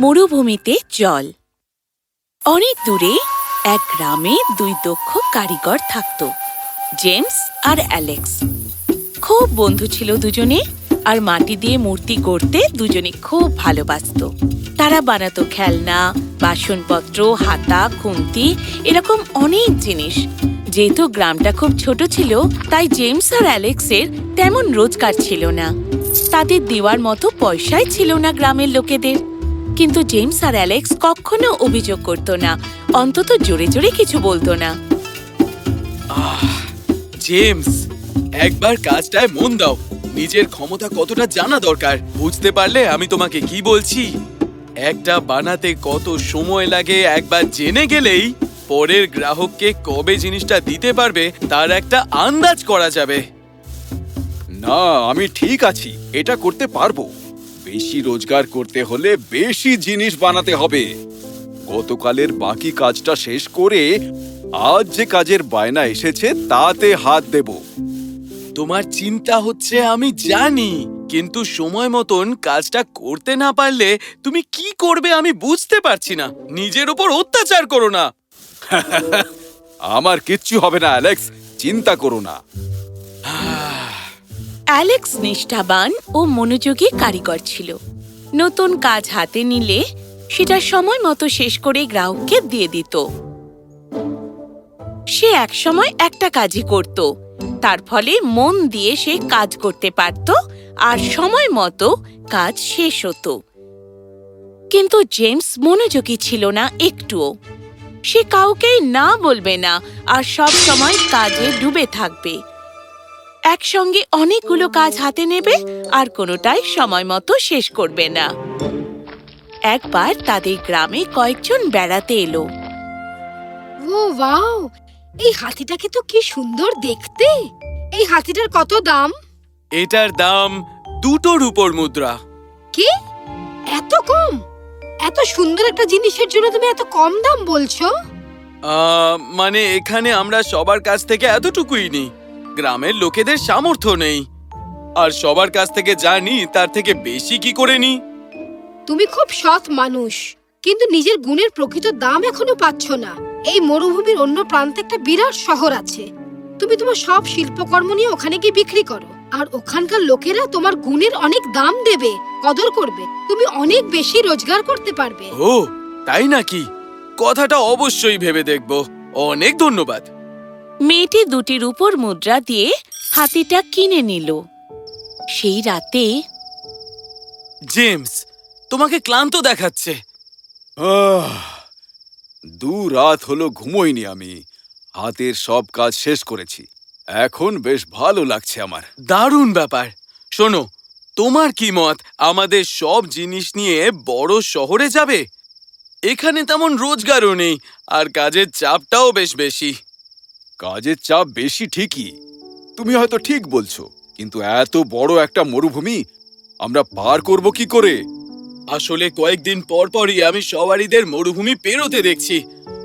মরুভূমিতে জল। অনেক দূরে এক গ্রামে দুই দক্ষ কারিগর থাকত, জেমস আর অ্যালেক্স। খুব বন্ধু ছিল দুজনে আর মাটি দিয়ে মূর্তি গড়তে দুজনে খুব ভালোবাসতো। তারা বানাতো খেলনা, বাসনপত্র, হাতা, খুন্তি, এরকম অনেক জিনিস। যেহেতু গ্রামটা খুব ছোট ছিল, তাই জেমস আর অ্যালেক্সের তেমন রোজগার ছিল না। তাদের দেওয়ার মতো পয়সাই ছিল না গ্রামের লোকেদের। কিন্তু জেমস আর অ্যালেক্স কখনো অভিযোগ করতো না, অন্তত জোরে জোরে কিছু বলতো না। জেমস, একবার কাজটায় মন দাও। নিজের ক্ষমতা কতটা জানা দরকার, বুঝতে পারলে আমি তোমাকে কি বলছি? একটা বানাতে কত সময় লাগে, একবার জেনে গেলেই পরের গ্রাহককে কবে জিনিসটা দিতে পারবে, তার একটা আন্দাজ করা যাবে। না, আমি ঠিক আছি, এটা করতে পারব। বেশি রোজগার করতে হলে বেশি জিনিস বানাতে হবে। গতকালের বাকি কাজটা শেষ করে আজ যে কাজের বায়না এসেছে, তাতে হাত দেব। তোমার চিন্তা হচ্ছে আমি জানি, কিন্তু সময় মতন কাজটা করতে না পারলে তুমি কি করবে আমি বুঝতে পারছি না। নিজের উপর অত্যাচার করো না। আমার কিচ্ছু হবে না, অ্যালেক্স। চিন্তা করো না। অ্যালেক্স নিষ্ঠাবান ও মনোযোগী কারিগর ছিল। নতুন কাজ হাতে নিলে সেটা সময় মতো শেষ করে গ্রাহককে দিয়ে দিত। সে একসময় একটা কাজই করত। তার ফলে মন দিয়ে সে কাজ করতে পারত আর সময় মতো কাজ শেষ হতো। কিন্তু জেমস মনোযোগী ছিল না একটুও। সে কাউকেই না বলবে না আর সব সময় কাজে ডুবে থাকবে। একসঙ্গে অনেকগুলো কাজ হাতে নেবে আর কোনোটাই সময় মতো শেষ করবে না। একবার তাদের গ্রামে কয়েকজন বেড়াতে এলো। ও ওয়াও! এই হাতিটাকে তো কি সুন্দর দেখতে! এই হাতিটার কত দাম? এটার দাম দুটো রূপোর মুদ্রা। কি? এত কম? এত সুন্দর একটা জিনিসের জন্য তুমি এত কম দাম বলছো? মানে এখানে আমরা সবার কাছ থেকে এতটুকুই নিই গ্রামের লোকেদের সামর্থ্য নেই। আর সবার কাছ থেকে জানি তার থেকে বেশি কি করে নি? তুমি খুব সৎ মানুষ কিন্তু নিজের গুণের প্রকৃত দাম এখনও পাচ্ছ না। এই মরুভূমির অন্য প্রান্তে একটা বিরাট শহর আছে। তুমি তোমার সব শিল্পকর্ম নিয়ে ওখানে গিয়ে বিক্রি করো। আর ওখানকার লোকেরা তোমার গুণের অনেক দাম দেবে কদর করবে। তুমি অনেক বেশি রোজগার করতে পারবে। ও তাই নাকি? কথাটা অবশ্যই ভেবে দেখব। অনেক ধন্যবাদ। মেয়েটি দুটি রূপোর মুদ্রা দিয়ে হাতিটা কিনে নিল। সেই রাতে জেমস তোমাকে ক্লান্ত দেখাচ্ছে। আহ, দু রাত হলো ঘুমোইনি আমি। হাতের সব কাজ শেষ করেছি। এখন বেশ ভালো লাগছে আমার। দারুণ ব্যাপার। শোনো তোমার কি মত আমাদের সব জিনিস নিয়ে বড় শহরে যাবে? এখানে তেমন রোজগারও নেই আর কাজের চাপটাও বেশ বেশি। কাজের চাপ বেশি ঠিকই। তুমি হয়তো ঠিক বলছো, কিন্তু এত বড় একটা মরুভূমি, আমরা পার করব কি করে? আসলে কয়েকদিন পর পরই আমি সবারিদের মরুভূমি পেরোতে দেখছি।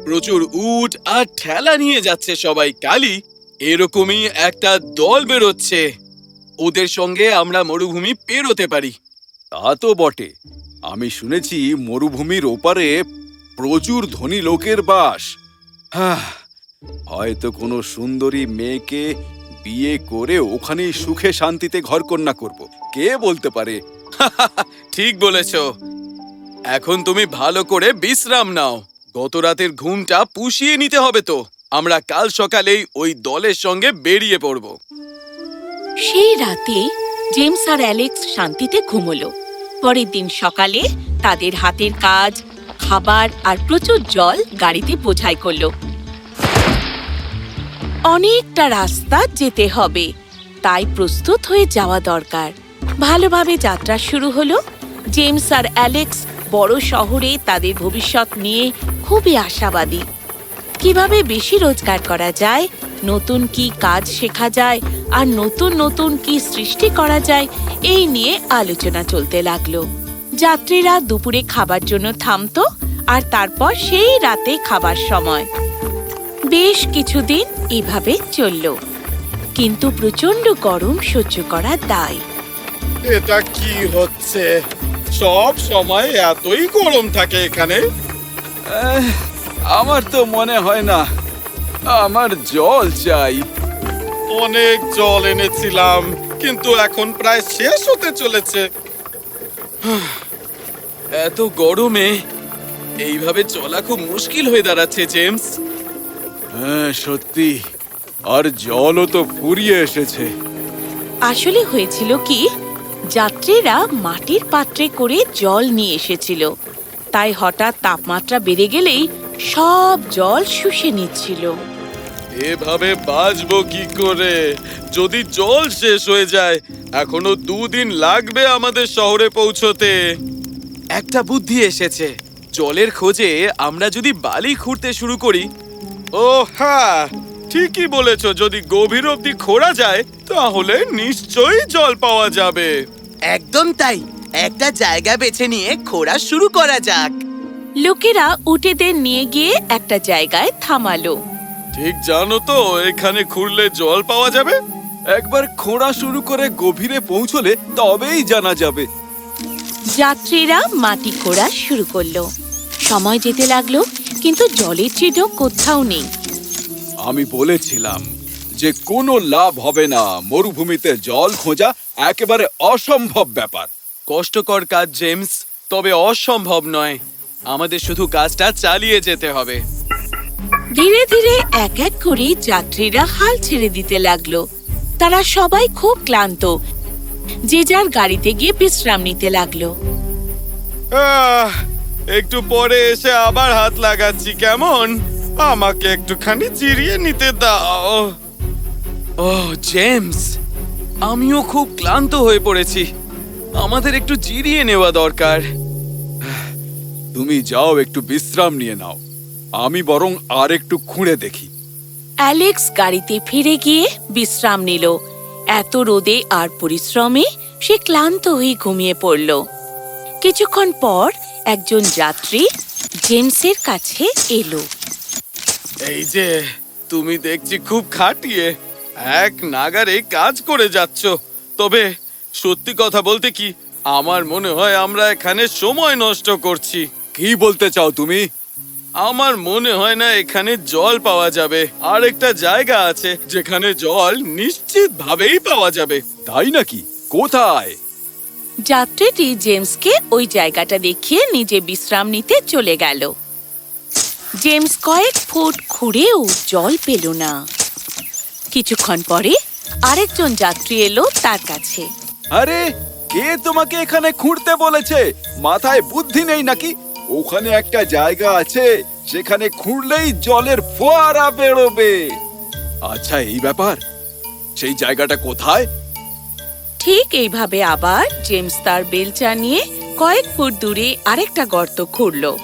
প্রচুর উট আর ঠেলা নিয়ে যাচ্ছে সবাই, কালি। এরকমই একটা দল বেরোচ্ছে। ওদের সঙ্গে আমরা মরুভূমি পেরোতে পারি। তা তো বটে। আমি শুনেছি মরুভূমির ওপারে প্রচুর ধনী লোকের বাস। হ্যাঁ হয়তো কোনো সুন্দরী মেয়েকে বিয়ে করে ওখানেই সুখে শান্তিতে ঘরকন্যা করব। কে বলতে পারে? ঠিক বলেছ। এখন তুমি ভালো করে বিশ্রাম নাও। গত রাতের ঘুমটা পুষিয়ে নিতে হবে তো। আমরা কাল সকালেই ওই দলের সঙ্গে বেরিয়ে পড়ব। সেই রাতে জেমস আর অ্যালেক্স শান্তিতে ঘুমলো। পরের দিন সকালে তাদের হাতের কাজ, খাবার আর প্রচুর জল গাড়িতে বোঝাই করল। অনেকটা রাস্তা যেতে হবে। তাই প্রস্তুত হয়ে যাওয়া দরকার। ভালোভাবে যাত্রা শুরু হলো। জেমস আর অ্যালেক্স বড় শহরে তাদের ভবিষ্যৎ নিয়ে খুবই আশাবাদী। কীভাবে বেশি রোজগার করা যায়, নতুন কি কাজ শেখা যায়, আর নতুন নতুন কি সৃষ্টি করা যায়, এই নিয়ে আলোচনা চলতে লাগল। যাত্রীরা দুপুরে খাবার জন্য থামতো, আর তারপর সেই রাতে খাবার সময়। বেশ কিছুদিন এভাবে চলল। কিন্তু প্রচণ্ড গরম সহ্য করা দায়। এটা কি হচ্ছে? সব সময় এতই গরম থাকে এখানে। আমার তো মনে হয় না। আমার জল চাই। অনেক জল এনেছিলাম কিন্তু এখন প্রায় শেষ হতে চলেছে। এত গরমে এইভাবে চলা খুব মুশকিল হয়ে দাঁড়াচ্ছে জেমস। হ্যাঁ সত্যি। আর জলও তো ফুরিয়ে এসেছে। আসলে হয়েছিল কি যাত্রীরা মাটির পাত্রে করে জল নিয়ে এসেছিল। তাই হঠাৎ তাপমাত্রা বেড়ে গেলেই সব জল শুষে নিচ্ছিল। এভাবে বাঁচবো কি করে? যদি জল শেষ হয়ে যায় এখনও দুদিন লাগবে আমাদের শহরে পৌঁছতে। একটা বুদ্ধি এসেছে। জলের খোঁজে আমরা যদি বালি খুঁড়তে শুরু করি ও হ্যাঁ ঠিকই বলেছ যদি গভীর অবধি খোঁড়া যায় তাহলে নিশ্চয়ই জল পাওয়া যাবে। একদম তাই। একটা জায়গা বেছে নিয়ে খোঁড়া শুরু করা যাক। লোকেরা উটেদের নিয়ে গিয়ে একটা জায়গায় থামালো। ঠিক জানো তো এখানে খুঁড়লে জল পাওয়া যাবে? একবার খোঁড়া শুরু করে গভীরে পৌঁছলে তবেই জানা যাবে। যাত্রীরা মাটি খোঁড়া শুরু করল। সময় যেতে লাগল। কিন্তু জলের চিহ্ন কোথাও নেই। আমি বলেছিলাম যে কোনো লাভ হবে না মরুভূমিতে জল খোঁজা একেবারে অসম্ভব ব্যাপার। কষ্টকর কাজ জেমস তবে অসম্ভব নয়। আমাদের শুধু কাজটা চালিয়ে যেতে হবে। ধীরে ধীরে এক এক করে যাত্রীরা হাল ছেড়ে দিতে লাগল। তারা সবাই খুব ক্লান্ত। যে যার গাড়িতে গিয়ে বিশ্রাম নিতে লাগল। আহ, একটু পরে এসে আবার হাত লাগাচ্ছি কেমন? আমাকে একটুখানি চিরিয়ে নিতে দাও। ও জেমস আমিও খুব ক্লান্ত হয়ে পড়েছি। আমাদের একটু জিরিয়ে নেওয়া দরকার। তুমি যাও একটু বিশ্রাম নিয়ে নাও। আমি বরং আর একটু খুঁড়ে দেখি। অ্যালেক্স গাড়িতে ফিরে গিয়ে বিশ্রাম নিল। এত রোদে আর পরিশ্রমে সে ক্লান্ত হয়ে ঘুমিয়ে পড়ল। কিছুক্ষণ পর একজন যাত্রী জেমসের কাছে এলো। এই যে, তুমি দেখছি খুব খাটিয়ে। এক নাগারে কাজ করে যাচ্ছ। তবে সত্যি কথা বলতে কি, আমার মনে হয় আমরা এখানে সময় নষ্ট করছি। কি বলতে চাও তুমি? আমার মনে হয় না এখানে জল পাওয়া যাবে। আর একটা জায়গা আছে যেখানে জল নিশ্চিত ভাবেই পাওয়া যাবে। তাই নাকি? কোথায়? যাত্রীটি জেমসকে ওই জায়গাটা দেখিয়ে নিজে বিশ্রাম নিতে চলে গেল। জেমস কয়েক ফুট খুঁড়েও জল পেল না। কিছুক্ষণ পরে আরেকজন যাত্রী এলো তার কাছে। আরে, কে তোমাকে এখানে খুঁড়তে বলেছে? মাথায় বুদ্ধি নেই নাকি? ওখানে একটা জায়গা আছে, সেখানে খুঁড়লেই জলের ফোয়ারা বেরোবে। আচ্ছা এই ব্যাপার। সেই জায়গাটা কোথায়? ঠিক এইভাবে আবার জেমস তার বেলচা নিয়ে কয়েক ফুট দূরে আরেকটা গর্ত খুঁড়ল।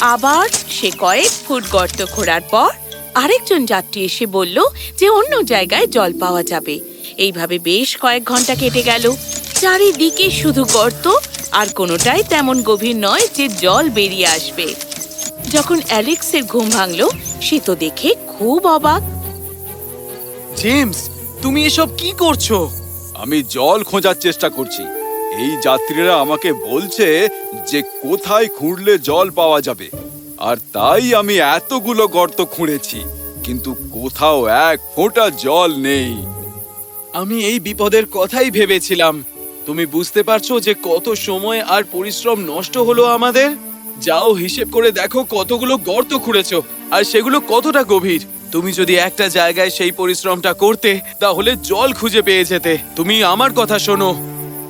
আবার সে কয়েক ফুট গর্ত খোঁড়ার পর আরেকজন যাত্রী এসে বলল যে অন্য জায়গায় জল পাওয়া যাবে। এইভাবে বেশ কয়েক ঘণ্টা কেটে গেল। চারিদিকে শুধু গর্ত, আর কোনোটাই তেমন গভীর নয় যে জল বেরিয়ে আসবে। যখন অ্যালেক্সের ঘুম ভাঙল, সে তো দেখে খুব অবাক। জেমস, তুমি এসব কি করছ? আমি জল খোঁজার চেষ্টা করছি। এই যাত্রীরা আমাকে বলছে যে কোথায় খুঁড়লে জল পাওয়া যাবে। আর তাই আমি এতগুলো গর্ত খুঁড়েছি, কিন্তু কোথাও এক ফোঁটা জল নেই। আমি এই বিপদের কথাই ভেবেছিলাম। তুমি বুঝতে পারছ যে কত সময় আর পরিশ্রম নষ্ট হলো আমাদের? যাও হিসেব করে দেখো কতগুলো গর্ত খুঁড়েছো, আর সেগুলো কতটা গভীর। তুমি যদি একটা জায়গায় সেই পরিশ্রমটা করতে, তাহলে জল খুঁজে পেয়ে যেতে। তুমি আমার কথা শোনো।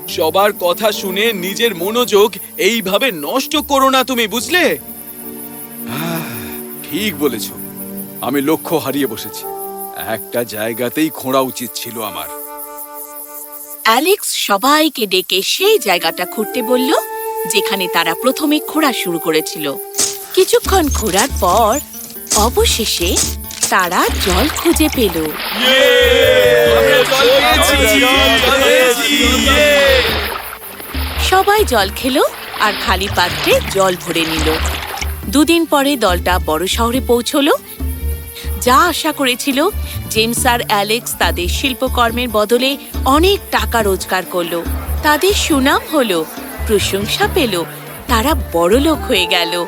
সবার কথা শুনে নিজের মনোযোগ এইভাবে নষ্ট করো না তুমি, বুঝলে? ঠিক বলেছ। আমি লক্ষ্য হারিয়ে বসেছি। একটা জায়গাতেই খোঁড়া উচিত ছিল আমার। অ্যালেক্স সবাইকে ডেকে সেই জায়গাটা খুঁড়তে বলল, যেখানে তারা প্রথমে খোঁড়া শুরু করেছিল। কিছুক্ষণ খোঁড়ার পর, অবশেষে তারা জল খুঁজে পেল। সবাই জল খেলো আর খালি পাত্রে জল ভরে নিল। দুদিন পরে দলটা বড় শহরে পৌঁছলো। যা আশা করেছিল, জেমস আর অ্যালেক্স তাদের শিল্পকর্মের বদলে অনেক টাকা রোজগার করল। তাদের সুনাম হলো, প্রশংসা পেল, তারা বড়লোক হয়ে গেল।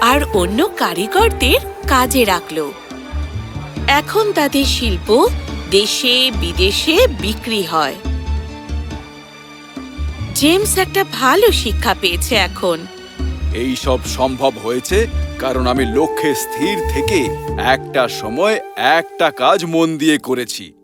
আর অন্য কারিগরদের কাজে রাখল। এখন তাদের শিল্প দেশে, বিদেশে বিক্রি হয়। জেমস একটা ভালো শিক্ষা পেয়েছে এখন। এই সব সম্ভব হয়েছে কারণ আমি লক্ষ্যে স্থির থেকে একটা সময় একটা কাজ মন দিয়ে করেছি।